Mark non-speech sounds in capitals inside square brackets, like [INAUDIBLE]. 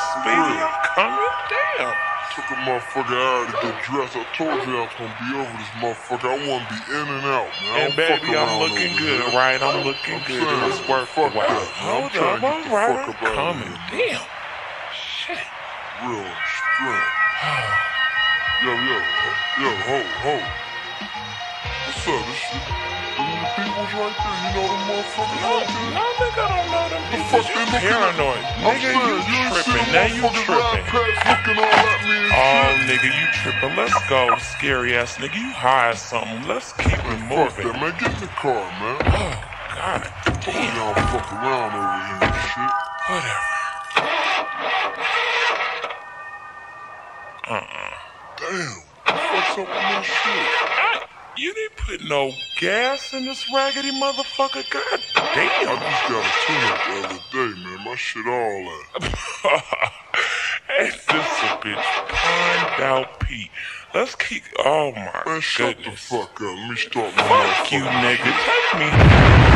Speedy, I'm coming. Damn. Took a motherfucker out to get dressed. I told you I was gonna be over this motherfucker. I wanna be in and out, man. And baby, I'm looking good, here. right? I'm looking I'm good. saying, It's worth fuck while. that. I'm Hold trying up, to get all the right, fuck I'm coming. Damn. Shit. Real strength. Yo, yo, yo, ho, ho. What's up? This shit. People's right there. You know them motherfuckers No, right there? no, nigga, I don't know them The fuck You paranoid. I'm Nigga, saying, you ain't tripping. Now you tripping. iPads looking all at me Oh, nigga, you tripping. Let's go, scary ass nigga. You high or something. Let's keep it fuck moving. that, man. Get in the car, man. Oh, God. I don't fuck around over here and shit. Whatever. Uh-uh. Damn. What's up with that shit? You didn't put no gas in this raggedy motherfucker. God damn. I just got a tune up the other day. My shit all that. [LAUGHS] Ain't this a bitch pined out Pete? Let's keep. Oh my Man, shut the fuck up. Let me start my Fuck you, nigga. Take me.